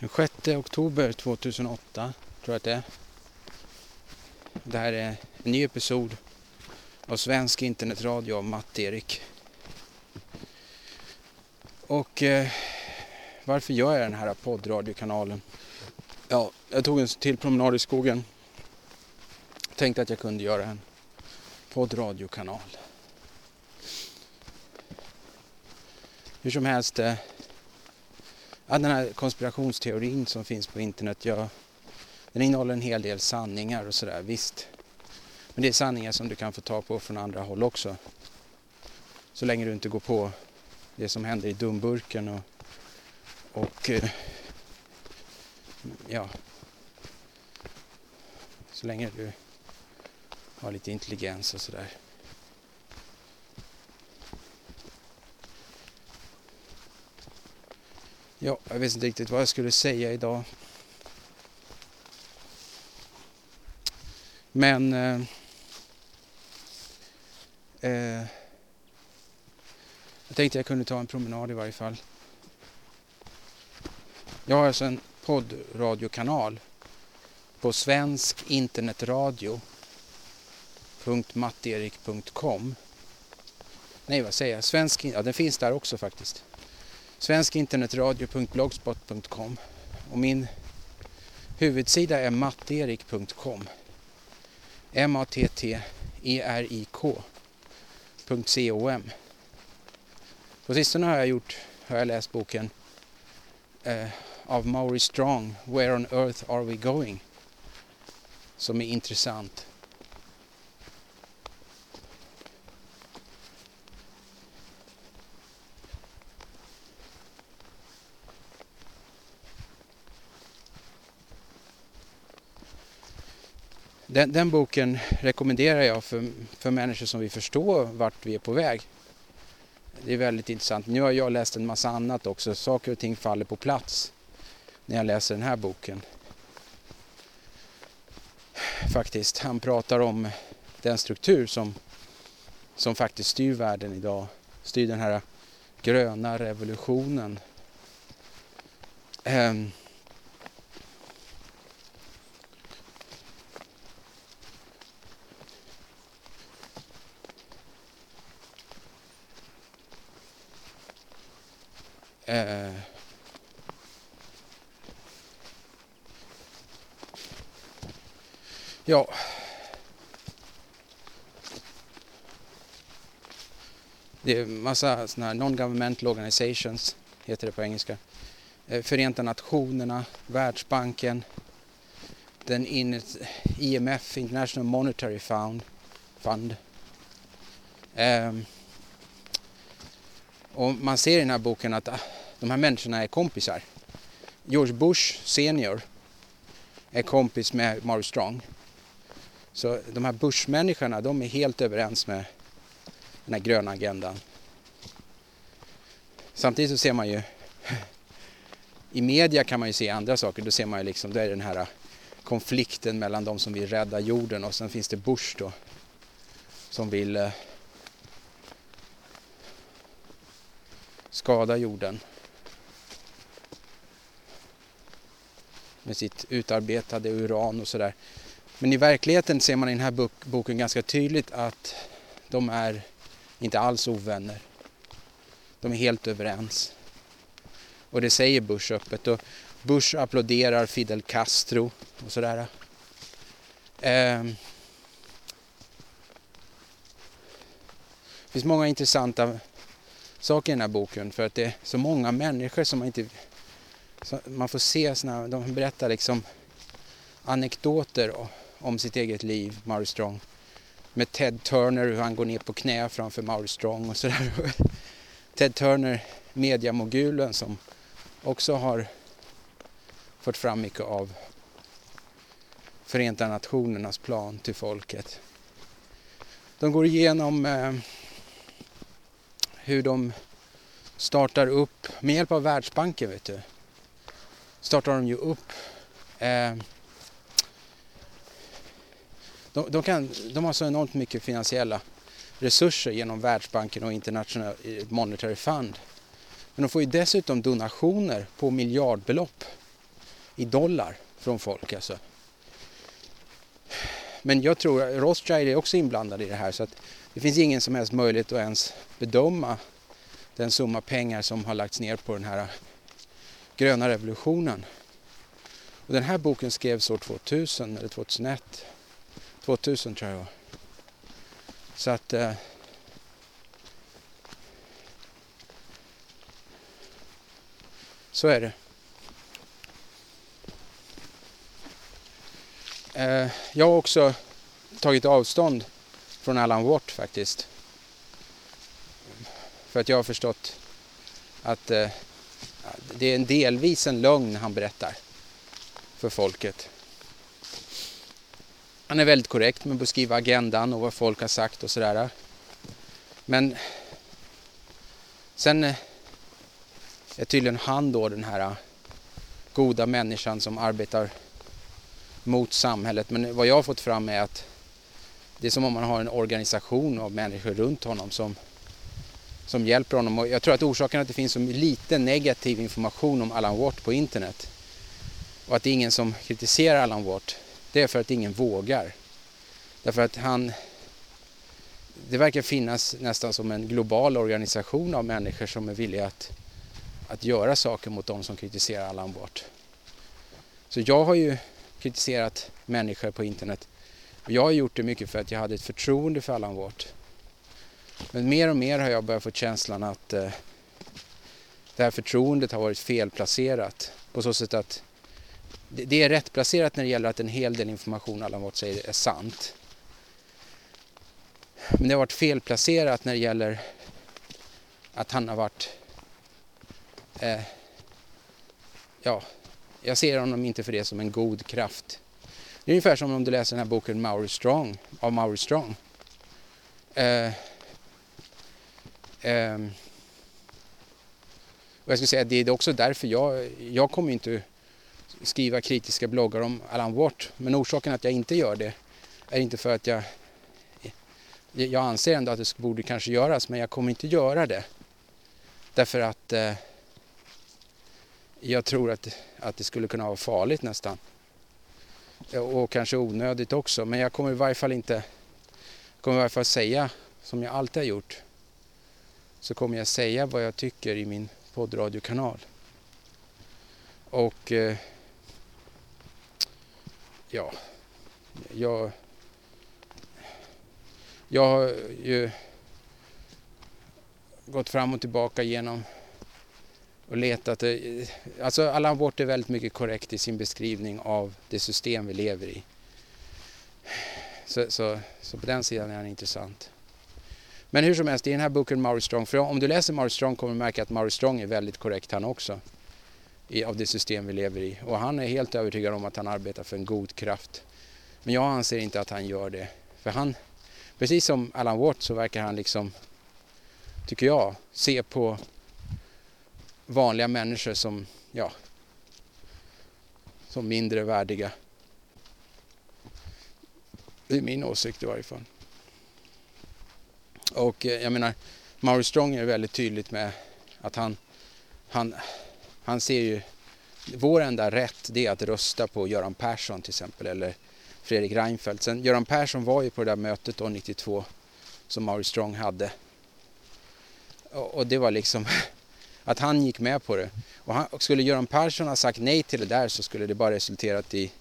Den 6 oktober 2008 tror jag att det är. Det här är en ny episod av Svensk internetradio av Matt-Erik. Och eh, varför gör jag den här poddradiokanalen? Ja, jag tog en till promenad i skogen. Tänkte att jag kunde göra en poddradiokanal. Hur som helst, eh, ja, den här konspirationsteorin som finns på internet, ja, den innehåller en hel del sanningar och sådär, visst. Men det är sanningar som du kan få ta på från andra håll också. Så länge du inte går på det som händer i dumburken och, och eh, ja, så länge du har lite intelligens och sådär. Ja, jag vet inte riktigt vad jag skulle säga idag. Men eh, eh, jag tänkte jag kunde ta en promenad i varje fall. Jag har alltså en poddradiokanal på svensk internetradio.matterik.com Nej, vad säger jag? Svensk, ja, den finns där också faktiskt svenskinternetradio.blogspot.com och min huvudsida är matterik.com M-A-T-T-E-R-I-K.com På sistone har jag gjort, har jag läst boken eh, av Maury Strong, Where on Earth Are We Going? Som är intressant. Den, den, boken rekommenderar jag för, för människor som vill förstå vart vi är på väg. Det är väldigt intressant. Nu har jag läst en massa annat också. Saker och ting faller på plats när jag läser den här boken. Faktiskt. Han pratar om den struktur som, som faktiskt styr världen idag. Styr den här gröna revolutionen. Um, Eh, ja. Det är massa sådana här non-governmental organizations, heter det på engelska. Eh, Förenta Nationerna, Världsbanken, den IMF, International Monetary Fund. Fund. Um, och man ser i den här boken att ah, de här människorna är kompisar. George Bush senior är kompis med Mary Strong. Så de här Bush-människorna, de är helt överens med den här gröna agendan. Samtidigt så ser man ju i media kan man ju se andra saker. Då ser man ju liksom, det är den här konflikten mellan de som vill rädda jorden och sen finns det Bush då som vill eh, skada jorden. Med sitt utarbetade uran och sådär. Men i verkligheten ser man i den här boken ganska tydligt att de är inte alls ovänner. De är helt överens. Och det säger Bush öppet. Och Bush applåderar Fidel Castro och sådär. Ehm. det finns många intressanta saker i den här boken för att det är så många människor som man inte... man får se såna, de berättar liksom anekdoter om sitt eget liv, Maury Strong. Med Ted Turner, hur han går ner på knä framför Maurice Strong och sådär. Ted Turner, mediamogulen som också har fört fram mycket av Förenta Nationernas plan till folket. De går igenom eh, hur de startar upp, med hjälp av Världsbanken vet du, startar de ju upp eh, de, de, kan, de har så enormt mycket finansiella resurser genom Världsbanken och International eh, Monetary Fund. Men de får ju dessutom donationer på miljardbelopp i dollar från folk alltså. Men jag tror att Rothschild är också inblandad i det här så att det finns ingen som helst möjlighet att ens bedöma den summa pengar som har lagts ner på den här gröna revolutionen. Och den här boken skrevs år 2000 eller 2001. 2000 tror jag Så att eh, Så är det. Eh, jag har också tagit avstånd från Alan Watt faktiskt. För att jag har förstått att eh, det är en delvis en lögn han berättar för folket. Han är väldigt korrekt med att beskriva agendan och vad folk har sagt och sådär. Men sen är tydligen han då den här goda människan som arbetar mot samhället. Men vad jag har fått fram är att det är som om man har en organisation av människor runt honom som, som hjälper honom. Och jag tror att orsaken att det finns så lite negativ information om Alan Watt på internet och att det är ingen som kritiserar Alan Watt, det är för att ingen vågar. Därför att han, det verkar finnas nästan som en global organisation av människor som är villiga att, att göra saker mot de som kritiserar Allan Bort. Så jag har ju kritiserat människor på internet. Och jag har gjort det mycket för att jag hade ett förtroende för Allan Bort. Men mer och mer har jag börjat få känslan att eh, det här förtroendet har varit felplacerat. På så sätt att det, är rätt placerat när det gäller att en hel del information alla Watt säger är sant. Men det har varit felplacerat när det gäller att han har varit eh, ja, jag ser honom inte för det som en god kraft. Det är ungefär som om du läser den här boken Mauri Strong av Mauri Strong. Eh, eh, och jag skulle säga att det är också därför jag, jag kommer inte skriva kritiska bloggar om Alan Watt. Men orsaken att jag inte gör det är inte för att jag jag anser ändå att det borde kanske göras men jag kommer inte göra det. Därför att eh, jag tror att, att det skulle kunna vara farligt nästan. Och kanske onödigt också. Men jag kommer i varje fall inte Jag kommer i varje fall säga som jag alltid har gjort. Så kommer jag säga vad jag tycker i min poddradiokanal. Och eh, ja, jag, jag har ju gått fram och tillbaka genom och letat. Alltså Allan Bort är väldigt mycket korrekt i sin beskrivning av det system vi lever i. Så, så, så på den sidan är han intressant. Men hur som helst, i den här boken Maurice Strong, för om du läser Maurice Strong kommer du märka att Maurice Strong är väldigt korrekt han också. I, av det system vi lever i. Och han är helt övertygad om att han arbetar för en god kraft. Men jag anser inte att han gör det. För han, precis som Alan Watt så verkar han liksom, tycker jag, se på vanliga människor som, ja, som mindre värdiga. Det är min åsikt i varje fall. Och eh, jag menar, Maurice Strong är väldigt tydligt med att han, han, han ser ju, vår enda rätt det är att rösta på Göran Persson till exempel eller Fredrik Reinfeldt. Sen Göran Persson var ju på det där mötet då 92 som Maurice Strong hade. Och, och det var liksom att han gick med på det. Och, han, och skulle Göran Persson ha sagt nej till det där så skulle det bara resulterat i,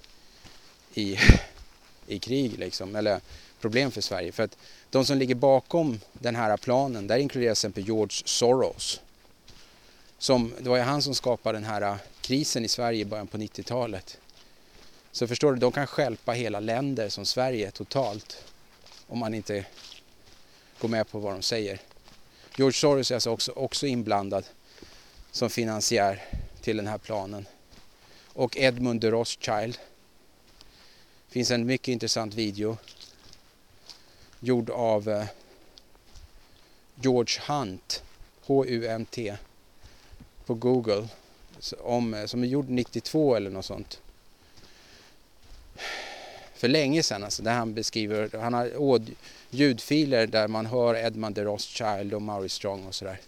i, i krig liksom, eller problem för Sverige. För att de som ligger bakom den här planen, där inkluderas till exempel George Soros. Som, det var ju han som skapade den här äh, krisen i Sverige i början på 90-talet. Så förstår du, de kan skälpa hela länder som Sverige totalt om man inte går med på vad de säger. George Soros är alltså också, också inblandad som finansiär till den här planen. Och Edmund de Rothschild. Det finns en mycket intressant video gjord av äh, George Hunt, H-U-N-T, på Google om, eh, som är gjord 92 eller något sånt. För länge sedan alltså, där han beskriver, han har ljudfiler där man hör Edmund de Rothschild och Maurice Strong och sådär.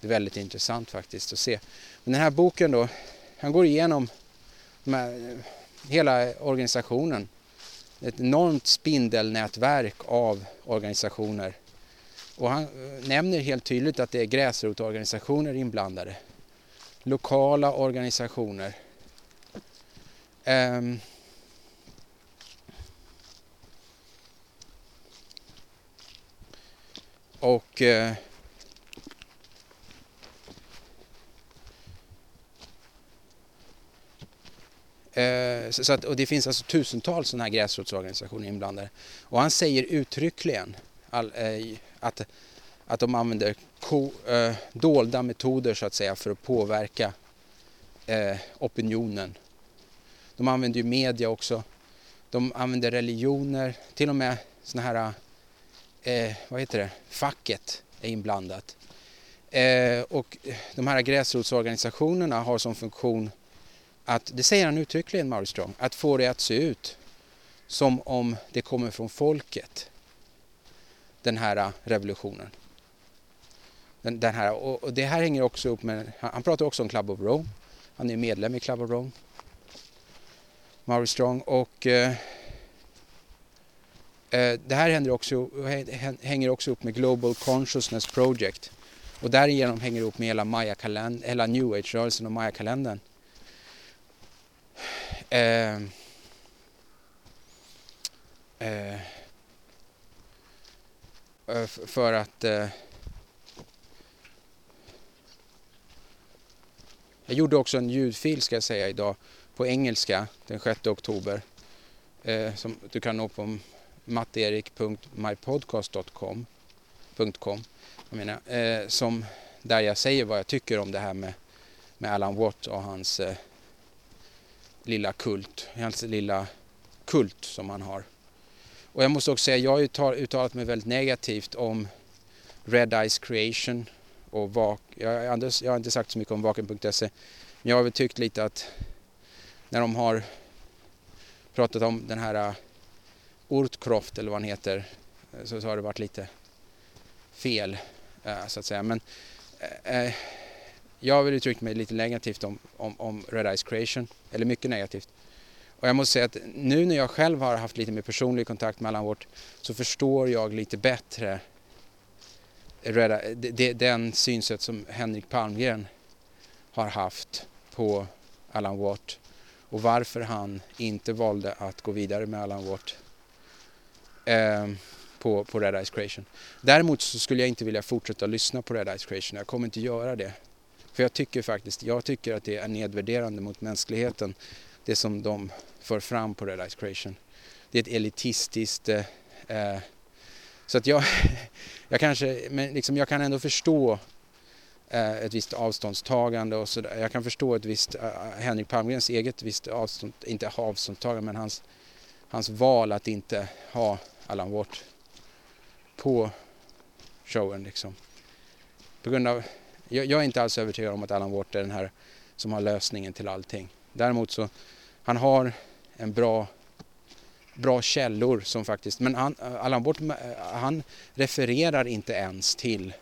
Det är väldigt intressant faktiskt att se. Men den här boken då, han går igenom med eh, hela organisationen. Ett enormt spindelnätverk av organisationer. Och han eh, nämner helt tydligt att det är gräsrotorganisationer inblandade. Lokala organisationer. Um, och uh, så att, och det finns alltså tusentals sådana här gräsrotsorganisationer inblandade. Och han säger uttryckligen all, eh, att, att de använder ko, eh, dolda metoder så att säga för att påverka eh, opinionen. De använder ju media också. De använder religioner, till och med såna här, eh, vad heter det, facket är inblandat. Eh, och de här gräsrotsorganisationerna har som funktion att, det säger han uttryckligen Maurice Strong, att få det att se ut som om det kommer från folket. Den här eh, revolutionen. Den, den här, och, och, det här hänger också upp med, han pratar också om Club of Rome. Han är medlem i Club of Rome. Maurice Strong och eh, eh det här händer också, hänger också upp med Global Consciousness Project och därigenom hänger det upp med hela, Maya hela New Age-rörelsen och Maya-kalendern. Eh, eh, eh för att eh, Jag gjorde också en ljudfil ska jag säga idag på engelska den 6 oktober eh, som du kan nå på matterik.mypodcast.com jag menar, eh, som där jag säger vad jag tycker om det här med, med Alan Watt och hans eh, lilla kult, hans lilla kult som han har. Och jag måste också säga, jag har uttalat mig väldigt negativt om Red Eyes Creation och vak jag, jag har inte sagt så mycket om vaken.se men jag har väl tyckt lite att när de har pratat om den här äh, Ortcroft eller vad han heter eh, så, så har det varit lite fel äh, så att säga. Men eh, eh, jag har väl uttryckt mig lite negativt om, om, om Red Eyes Creation, eller mycket negativt. Och jag måste säga att nu när jag själv har haft lite mer personlig kontakt med Allan Wort så förstår jag lite bättre Red, den synsätt som Henrik Palmgren har haft på Alan Watt och varför han inte valde att gå vidare med Alan Watt eh, på, på Red Eyes Creation. Däremot så skulle jag inte vilja fortsätta lyssna på Red Eyes Creation. Jag kommer inte göra det. För jag tycker faktiskt, jag tycker att det är nedvärderande mot mänskligheten det som de för fram på Red Ice Creation. Det är ett elitistiskt eh, eh så att jag, jag kanske, men liksom jag kan ändå förstå eh, ett visst avståndstagande och sådär. Jag kan förstå ett visst, eh, Henrik Palmgrens eget visst avstånd, inte avståndstagande men hans, hans val att inte ha Allan Watt på showen liksom. På grund av jag, jag, är inte alls övertygad om att Alan Watt är den här som har lösningen till allting. Däremot så, han har en bra, bra källor som faktiskt, men han, Alan Bort, eh, han refererar inte ens till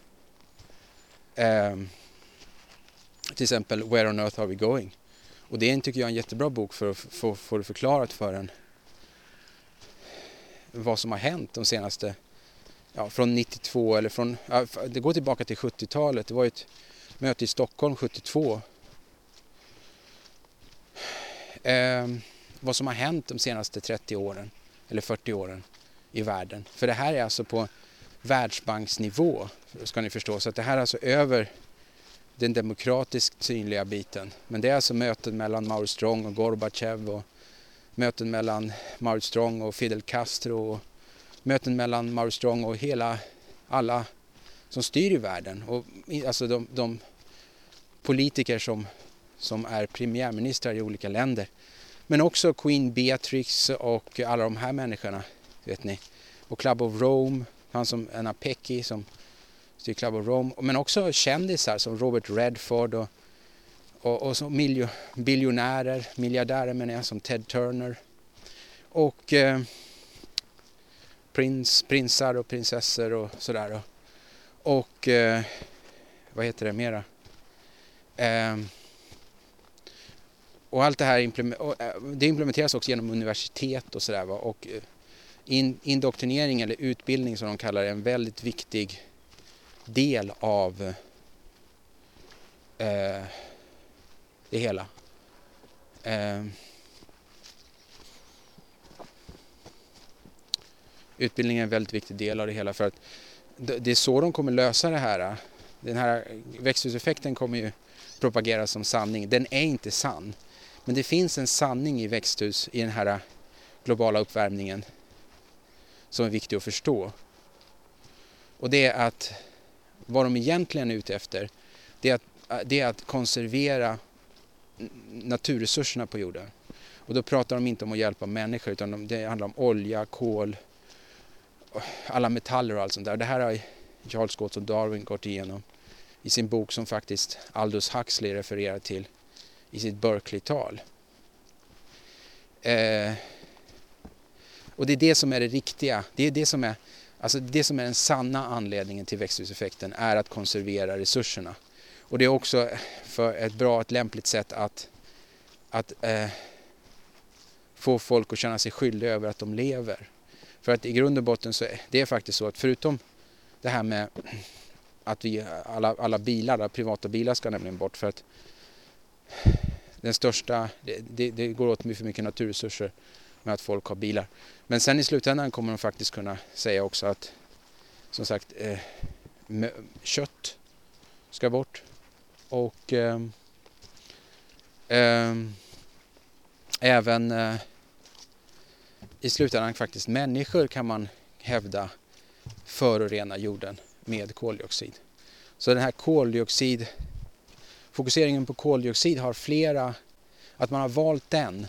eh, till exempel Where on Earth Are We Going? Och det tycker jag är en jättebra bok för att få, få det förklarat för en vad som har hänt de senaste ja, från 92 eller från, ja, det går tillbaka till 70-talet. Det var ett möte i Stockholm 72. Eh, vad som har hänt de senaste 30 åren eller 40 åren i världen. För det här är alltså på världsbanksnivå ska ni förstå. Så att det här är alltså över den demokratiskt synliga biten. Men det är alltså möten mellan Mao Strong och Gorbachev och möten mellan Mao Strong och Fidel Castro och möten mellan Mao Strong och hela, alla som styr i världen. Och, alltså de, de politiker som, som är premiärministrar i olika länder. Men också Queen Beatrix och alla de här människorna, vet ni. Och Club of Rome, han som Anna Pecky som styr Club of Rome. Men också kändisar som Robert Redford och, och, och så miljo, biljonärer, miljardärer menar jag, som Ted Turner. Och eh, prins, prinsar och prinsessor och sådär. Och, och eh, vad heter det mera? Eh, och allt det här eh, det implementeras också genom universitet och sådär. Och eh, in, indoktrinering eller utbildning som de kallar det är en väldigt viktig del av eh, det hela. Eh, utbildning är en väldigt viktig del av det hela för att det är så de kommer lösa det här. Eh. Den här växthuseffekten kommer ju propageras som sanning. Den är inte sann. Men det finns en sanning i växthus i den här äh, globala uppvärmningen som är viktig att förstå. Och det är att vad de egentligen är ute efter det är att, äh, det är att konservera naturresurserna på jorden. Och då pratar de inte om att hjälpa människor utan det handlar om olja, kol, äh, alla metaller och allt sånt där. Det här har Charles Scott och Darwin gått igenom i sin bok som faktiskt Aldous Huxley refererar till i sitt Berkeley-tal. Eh, och det är det som är det riktiga. Det är det som är, alltså det som är den sanna anledningen till växthuseffekten är att konservera resurserna. Och det är också för ett bra, ett lämpligt sätt att, att eh, få folk att känna sig skyldiga över att de lever. För att i grund och botten så är det faktiskt så att förutom det här med att vi, alla, alla bilar, alla privata bilar ska nämligen bort för att den största, det, det, det går åt för mycket naturresurser med att folk har bilar. Men sen i slutändan kommer de faktiskt kunna säga också att som sagt eh, kött ska bort och eh, eh, även eh, i slutändan faktiskt människor kan man hävda förorena jorden med koldioxid. Så den här koldioxid, fokuseringen på koldioxid har flera, att man har valt den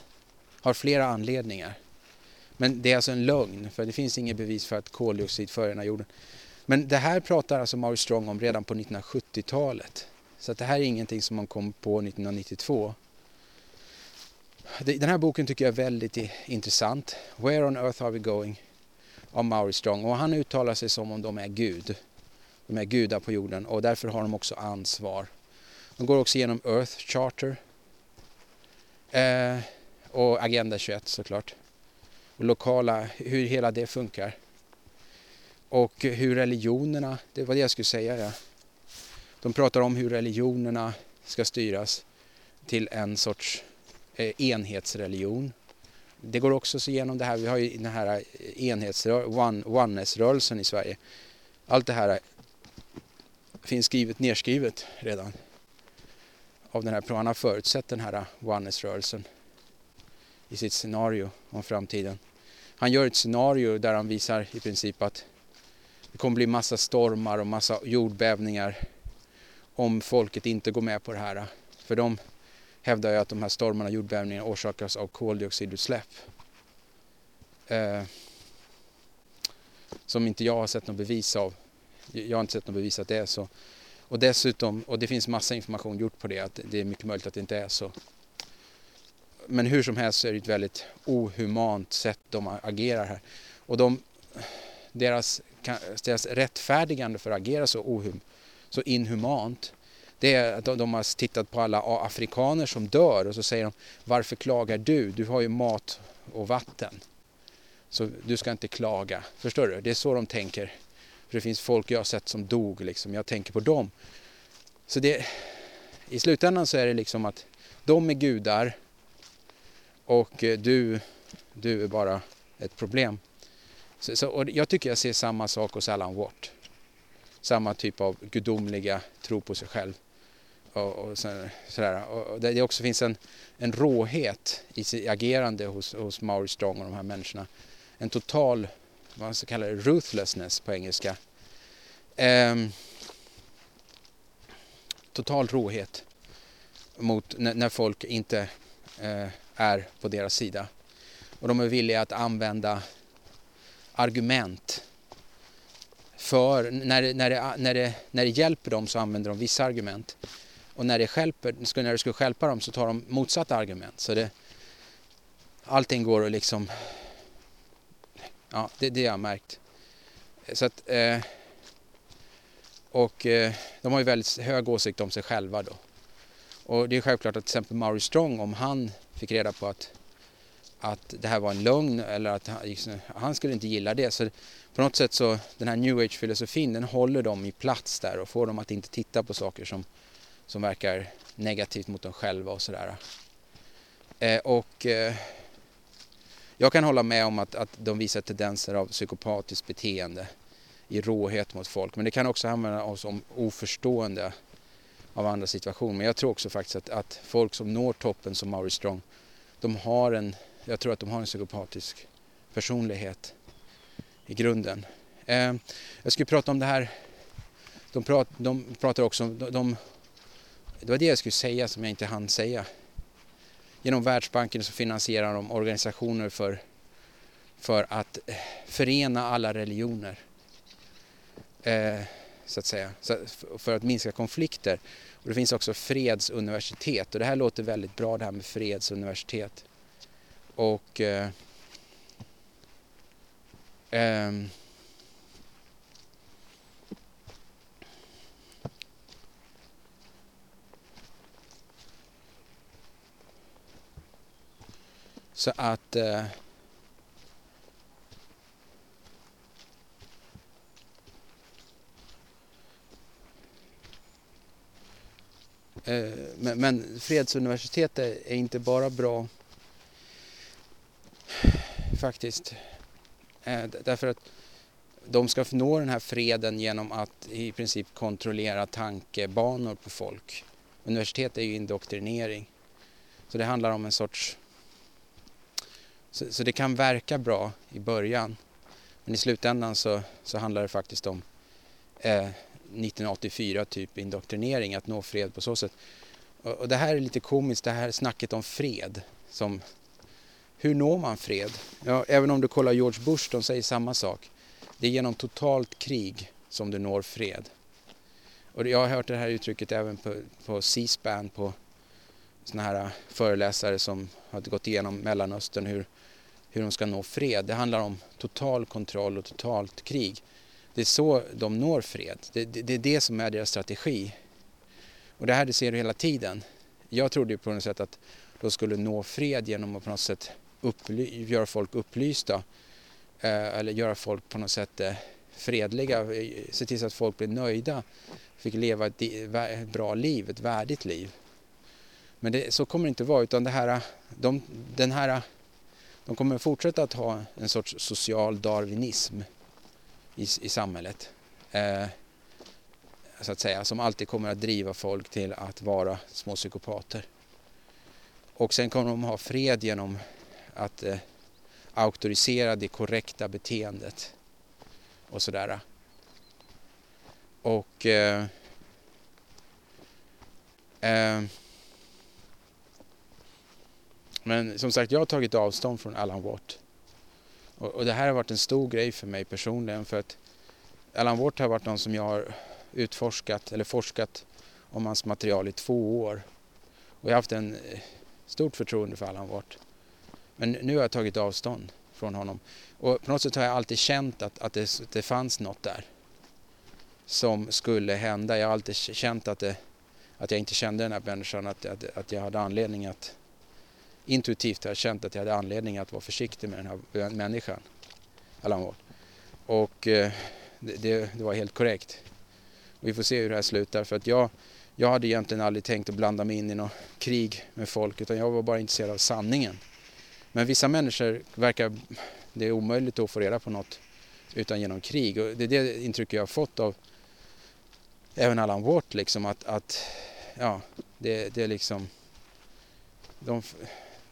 har flera anledningar. Men det är alltså en lögn för det finns inget bevis för att koldioxid förorenar jorden. Men det här pratar alltså Maurice Strong om redan på 1970-talet. Så att det här är ingenting som man kom på 1992. Den här boken tycker jag är väldigt intressant. Where on earth are we going? Av Maurice Strong. Och han uttalar sig som om de är Gud. De är gudar på jorden och därför har de också ansvar. De går också igenom Earth Charter. Eh, och Agenda 21 såklart. Och lokala, hur hela det funkar. Och hur religionerna, det var det jag skulle säga. Ja. De pratar om hur religionerna ska styras till en sorts eh, enhetsreligion. Det går också så igenom det här, vi har ju den här eh, enhetsrörelsen, oneness-rörelsen i Sverige. Allt det här eh, finns skrivet, nerskrivet redan av den här, han har förutsett den här oneness-rörelsen i sitt scenario om framtiden. Han gör ett scenario där han visar i princip att det kommer bli massa stormar och massa jordbävningar om folket inte går med på det här. För de hävdar ju att de här stormarna och jordbävningarna orsakas av koldioxidutsläpp. Eh, som inte jag har sett något bevis av. Jag har inte sett något bevis att det är så. Och dessutom, och det finns massa information gjort på det, att det är mycket möjligt att det inte är så men hur som helst så är det ett väldigt ohumant sätt de agerar här. Och de, deras, deras rättfärdigande för att agera så, ohum, så inhumant det är att de har tittat på alla afrikaner som dör och så säger de varför klagar du? Du har ju mat och vatten. Så du ska inte klaga. Förstår du? Det är så de tänker. För det finns folk jag har sett som dog liksom. Jag tänker på dem. Så det, i slutändan så är det liksom att de är gudar och eh, du, du är bara ett problem. Så, så, och jag tycker jag ser samma sak hos Alan Watt. Samma typ av gudomliga tro på sig själv. Och, och så, sådär. Och det också finns en, en råhet i agerande hos, hos Maurice Strong och de här människorna. En total, vad man ska kalla det, ruthlessness på engelska. Eh, total råhet mot när, när folk inte eh, är på deras sida. Och de är villiga att använda argument för, när det, när, det, när, det, när det hjälper dem så använder de vissa argument. Och när det, skälper, när det skulle hjälpa dem så tar de motsatta argument. Så det, allting går att liksom, ja det, det har jag märkt. Eh, så att, eh, och eh, de har ju väldigt hög åsikt om sig själva då. Och det är självklart att till exempel Maury Strong, om han fick reda på att, att det här var en lögn eller att han, han skulle inte gilla det. Så på något sätt så, den här new age-filosofin, den håller dem i plats där och får dem att inte titta på saker som, som verkar negativt mot dem själva och sådär. Eh, och eh, jag kan hålla med om att, att de visar tendenser av psykopatiskt beteende i råhet mot folk. Men det kan också använda oss om oförstående av andra situationer. Men jag tror också faktiskt att, att folk som når toppen som Maurice Strong, de har en, jag tror att de har en psykopatisk personlighet i grunden. Eh, jag skulle prata om det här, de, prat, de pratar också om, de, de, det var det jag skulle säga som jag inte hann säga. Genom Världsbanken så finansierar de organisationer för, för att eh, förena alla religioner. Eh, så att säga, för att minska konflikter. Och det finns också fredsuniversitet och det här låter väldigt bra det här med fredsuniversitet. Och eh, eh, Så att eh, eh men, men fredsuniversitetet är inte bara bra faktiskt. Eh, därför att de ska nå den här freden genom att i princip kontrollera tankebanor på folk. Universitet är ju indoktrinering. Så det handlar om en sorts... Så, så det kan verka bra i början. Men i slutändan så, så handlar det faktiskt om eh, 1984 typ indoktrinering, att nå fred på så sätt. Och det här är lite komiskt, det här snacket om fred. Som, hur når man fred? Ja, även om du kollar George Bush, de säger samma sak. Det är genom totalt krig som du når fred. Och jag har hört det här uttrycket även på, på C-SPAN, på såna här föreläsare som har gått igenom Mellanöstern, hur, hur de ska nå fred. Det handlar om total kontroll och totalt krig. Det är så de når fred. Det, det, det, är det som är deras strategi. Och det här det ser du hela tiden. Jag trodde på något sätt att de skulle nå fred genom att på något sätt upply- göra folk upplysta. Eh, eller göra folk på något sätt eh, fredliga. Eh, se till så att folk blir nöjda. Fick leva ett, ett bra liv, ett värdigt liv. Men det, så kommer det inte vara utan det här, de, den här, de kommer fortsätta att ha en sorts social darwinism i, i samhället. Eh, så att säga, som alltid kommer att driva folk till att vara små psykopater. Och sen kommer de ha fred genom att eh, auktorisera det korrekta beteendet och sådär. Och eh, eh, men som sagt, jag har tagit avstånd från Alan Watt. Och, och, det här har varit en stor grej för mig personligen för att Alan Watt har varit någon som jag har utforskat eller forskat om hans material i två år. Och jag har haft en eh, stort förtroende för Alan Watt. Men nu har jag tagit avstånd från honom. Och på något sätt har jag alltid känt att, att det, det fanns något där som skulle hända. Jag har alltid känt att, det, att jag inte kände den här människan, att, att, att jag hade anledning att intuitivt har jag känt att jag hade anledning att vara försiktig med den här människan. Allan Ward. Och eh, det, det, var helt korrekt. Vi får se hur det här slutar för att jag, jag hade egentligen aldrig tänkt att blanda mig in i något krig med folk utan jag var bara intresserad av sanningen. Men vissa människor verkar, det är omöjligt att få reda på något utan genom krig och det är det intrycket jag har fått av även Allan Watt liksom att, att ja, det, det är liksom de,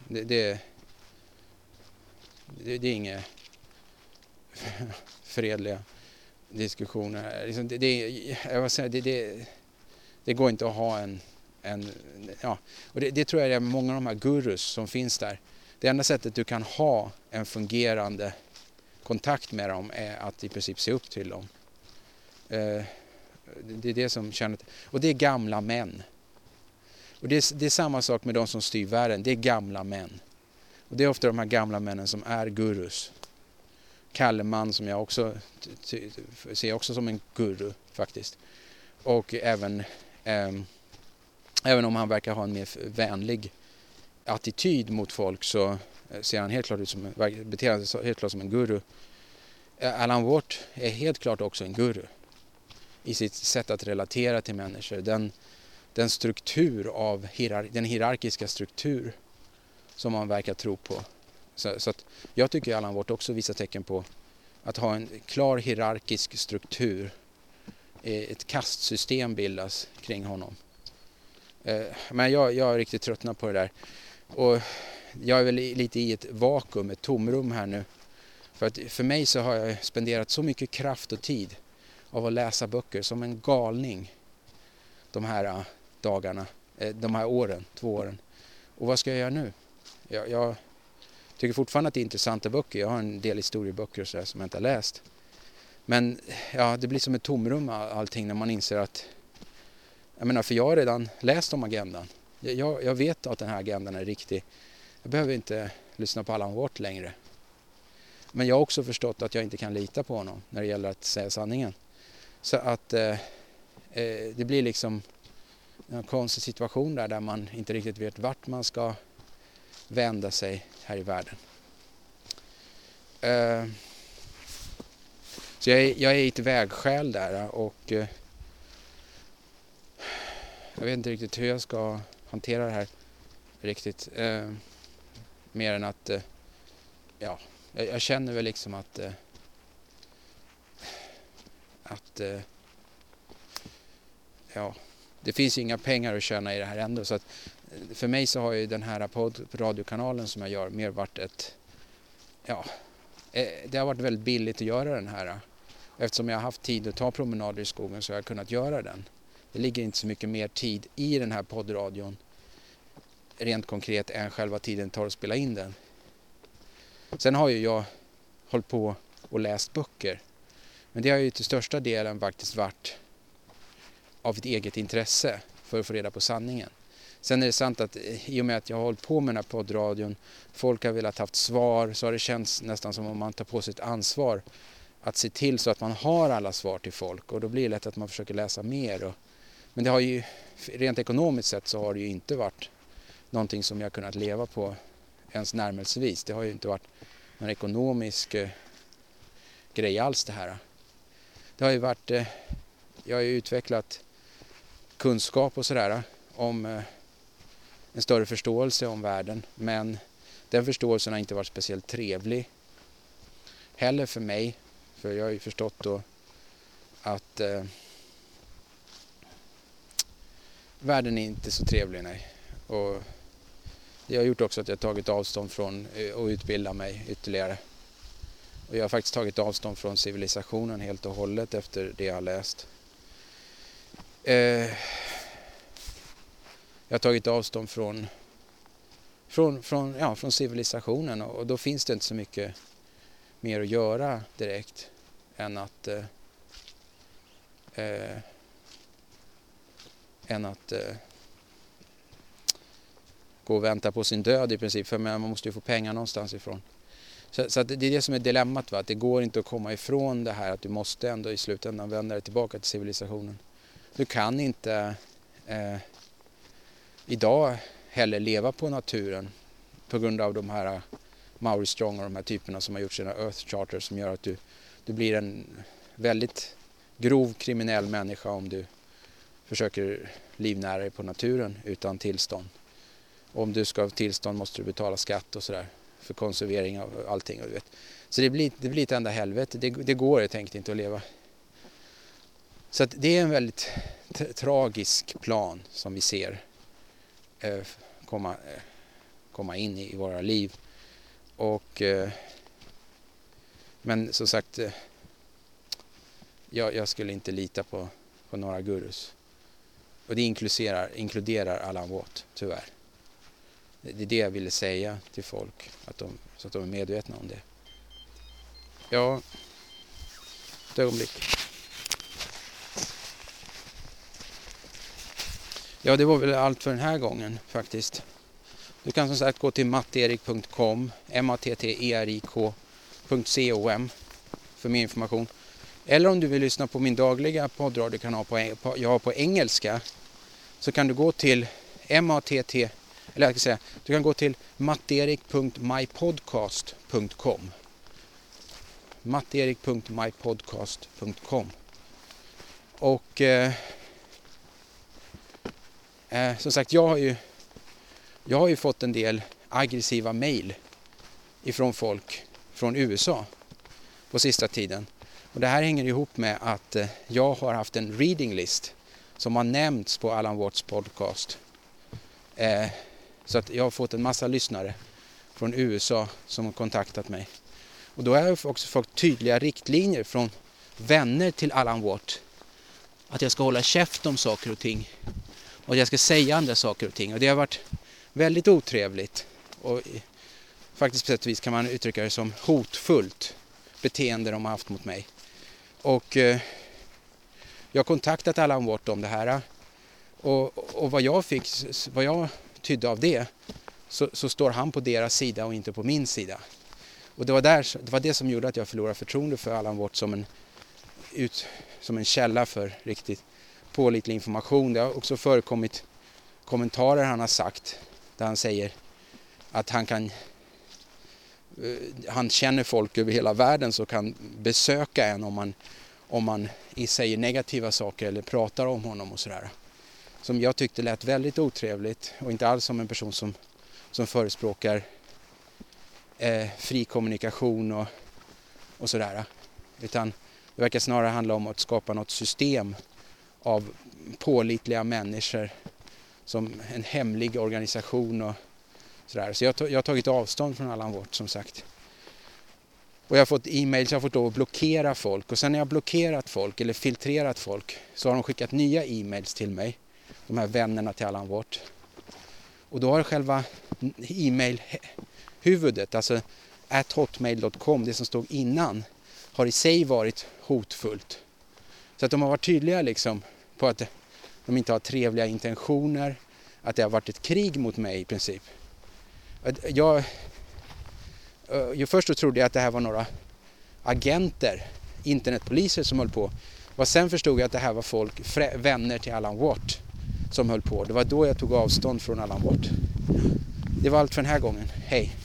det, det, det, det är inga fredliga diskussioner. Liksom det, det, jag säga, det, det, det går inte att ha en... en ja. och det, det tror jag är många av de här gurus som finns där. Det enda sättet du kan ha en fungerande kontakt med dem är att i princip se upp till dem. Eh, det är det som känner... Och det är gamla män. Och det är, det är samma sak med de som styr världen. Det är gamla män. Och det är ofta de här gamla männen som är gurus. Kalleman som jag också ser också som en guru faktiskt. Och även eh, även om han verkar ha en mer vänlig attityd mot folk så eh, ser han helt klart ut som, beter han sig helt klart som en guru. Eh, Alan Watt är helt klart också en guru i sitt sätt att relatera till människor. Den, den struktur av hierar den hierarkiska struktur som man verkar tro på. Så, så att jag tycker Allan Wort också visar tecken på att ha en klar hierarkisk struktur. Eh, ett kastsystem bildas kring honom. Eh, men jag, jag är riktigt tröttnat på det där. Och jag är väl lite i ett vakuum, ett tomrum här nu. För att för mig så har jag spenderat så mycket kraft och tid av att läsa böcker som en galning de här dagarna, eh, de här åren, två åren. Och vad ska jag göra nu? Jag, jag tycker fortfarande att det är intressanta böcker. Jag har en del historieböcker och så som jag inte har läst. Men ja, det blir som ett tomrum allting när man inser att jag menar, för jag har redan läst om agendan. Jag, jag vet att den här agendan är riktig. Jag behöver inte lyssna på Allan Watt längre. Men jag har också förstått att jag inte kan lita på honom när det gäller att säga sanningen. Så att eh, eh det blir liksom en konstig situation där, där man inte riktigt vet vart man ska vända sig här i världen. Eh, så jag är, jag är i ett vägskäl där och eh, jag vet inte riktigt hur jag ska hantera det här riktigt. Eh, mer än att, ja, jag, känner väl liksom att att ja, det finns ju inga pengar att tjäna i det här ändå. Så att eh, för mig så har ju den här podd, radiokanalen som jag gör mer varit ett, ja, eh, det har varit väldigt billigt att göra den här. Eh. Eftersom jag har haft tid att ta promenader i skogen så har jag kunnat göra den. Det ligger inte så mycket mer tid i den här poddradion rent konkret än själva tiden tar att spela in den. Sen har ju jag hållit på och läst böcker men det har ju till största delen faktiskt varit av ett eget intresse för att få reda på sanningen. Sen är det sant att eh, i och med att jag har hållit på med den här poddradion, folk har velat haft svar, så har det känts nästan som om man tar på sig ett ansvar att se till så att man har alla svar till folk och då blir det lätt att man försöker läsa mer. Och, men det har ju, rent ekonomiskt sett så har det ju inte varit någonting som jag kunnat leva på ens närmelsevis. Det har ju inte varit någon ekonomisk eh, grej alls det här det har ju varit, eh, jag har ju utvecklat kunskap och sådär eh, om eh, en större förståelse om världen men den förståelsen har inte varit speciellt trevlig heller för mig för jag har ju förstått då att eh, världen är inte så trevlig nej. Och det har gjort också att jag tagit avstånd från eh, att utbilda mig ytterligare. Och jag har faktiskt tagit avstånd från civilisationen helt och hållet efter det jag har läst. Eh, jag har tagit avstånd från, från, från, ja, från civilisationen och, och då finns det inte så mycket mer att göra direkt än att eh, eh, än att eh, gå och vänta på sin död i princip för man måste ju få pengar någonstans ifrån. Så, så det är det som är dilemmat, va? att det går inte att komma ifrån det här att du måste ändå i slutändan vända dig tillbaka till civilisationen. Du kan inte eh, idag heller leva på naturen på grund av de här eh, Mauri Strong och de här typerna som har gjort sina Earth Charter som gör att du, du blir en väldigt grov kriminell människa om du försöker livnära dig på naturen utan tillstånd. Om du ska ha tillstånd måste du betala skatt och sådär för konservering av allting. vet. Så det blir, det blir ett enda helvete. Det, det går helt enkelt inte att leva. Så det är en väldigt tragisk plan som vi ser eh, komma, eh, komma in i, i våra liv. Och, eh, men som sagt, eh, jag, jag, skulle inte lita på, på några gurus. Och det inkluderar, inkluderar Allan Watt, tyvärr. Det är det jag ville säga till folk, att de, så att de är medvetna om det. Ja, ett ögonblick. Ja, det var väl allt för den här gången faktiskt. Du kan som sagt gå till matterik.com, m-a-t-t-e-r-i-k.com för mer information. Eller om du vill lyssna på min dagliga poddradiokanal på, på, jag har på engelska så kan du gå till MATT, eller jag ska säga, du kan gå till matterik.mypodcast.com matterik.mypodcast.com och eh, eh, som sagt jag har ju jag har ju fått en del aggressiva mejl ifrån folk från USA på sista tiden. Och det här hänger ihop med att eh, jag har haft en reading list som har nämnts på Alan Watts podcast. Eh, så att jag har fått en massa lyssnare från USA som har kontaktat mig. Och då har jag också fått tydliga riktlinjer från vänner till Alan Watt. Att jag ska hålla käft om saker och ting. Och att jag ska säga andra saker och ting. Och det har varit väldigt otrevligt. Och faktiskt på sätt och vis kan man uttrycka det som hotfullt beteende de har haft mot mig. Och eh, jag har kontaktat Alan Watt om det här. Och, och vad jag fick, vad jag tydde av det, så, så, står han på deras sida och inte på min sida. Och det var, där, det var det som gjorde att jag förlorade förtroende för Alan Watt som en, ut, som en källa för riktigt pålitlig information. Det har också förekommit kommentarer han har sagt där han säger att han kan eh, han känner folk över hela världen som kan besöka en om man, om man säger negativa saker eller pratar om honom och sådär. Som jag tyckte lät väldigt otrevligt och inte alls som en person som, som förespråkar eh, fri kommunikation och, och sådär. Utan det verkar snarare handla om att skapa något system av pålitliga människor som en hemlig organisation och sådär. Så jag, jag har tagit avstånd från Allan Watt som sagt. Och jag har fått e-mails, jag har fått lov att blockera folk och sen när jag blockerat folk eller filtrerat folk så har de skickat nya e-mails till mig. De här vännerna till Allan Watt. Och då har själva e-mailhuvudet, alltså at hotmail.com, det som stod innan, har i sig varit hotfullt. Så att de har varit tydliga liksom på att de inte har trevliga intentioner, att det har varit ett krig mot mig i princip. Jag, eh, jag först trodde jag att det här var några agenter, internetpoliser som höll på. Och sen förstod jag att det här var folk, vänner till Alan Watt som höll på. Det var då jag tog avstånd från Alan Watt. Det var allt för den här gången. Hej!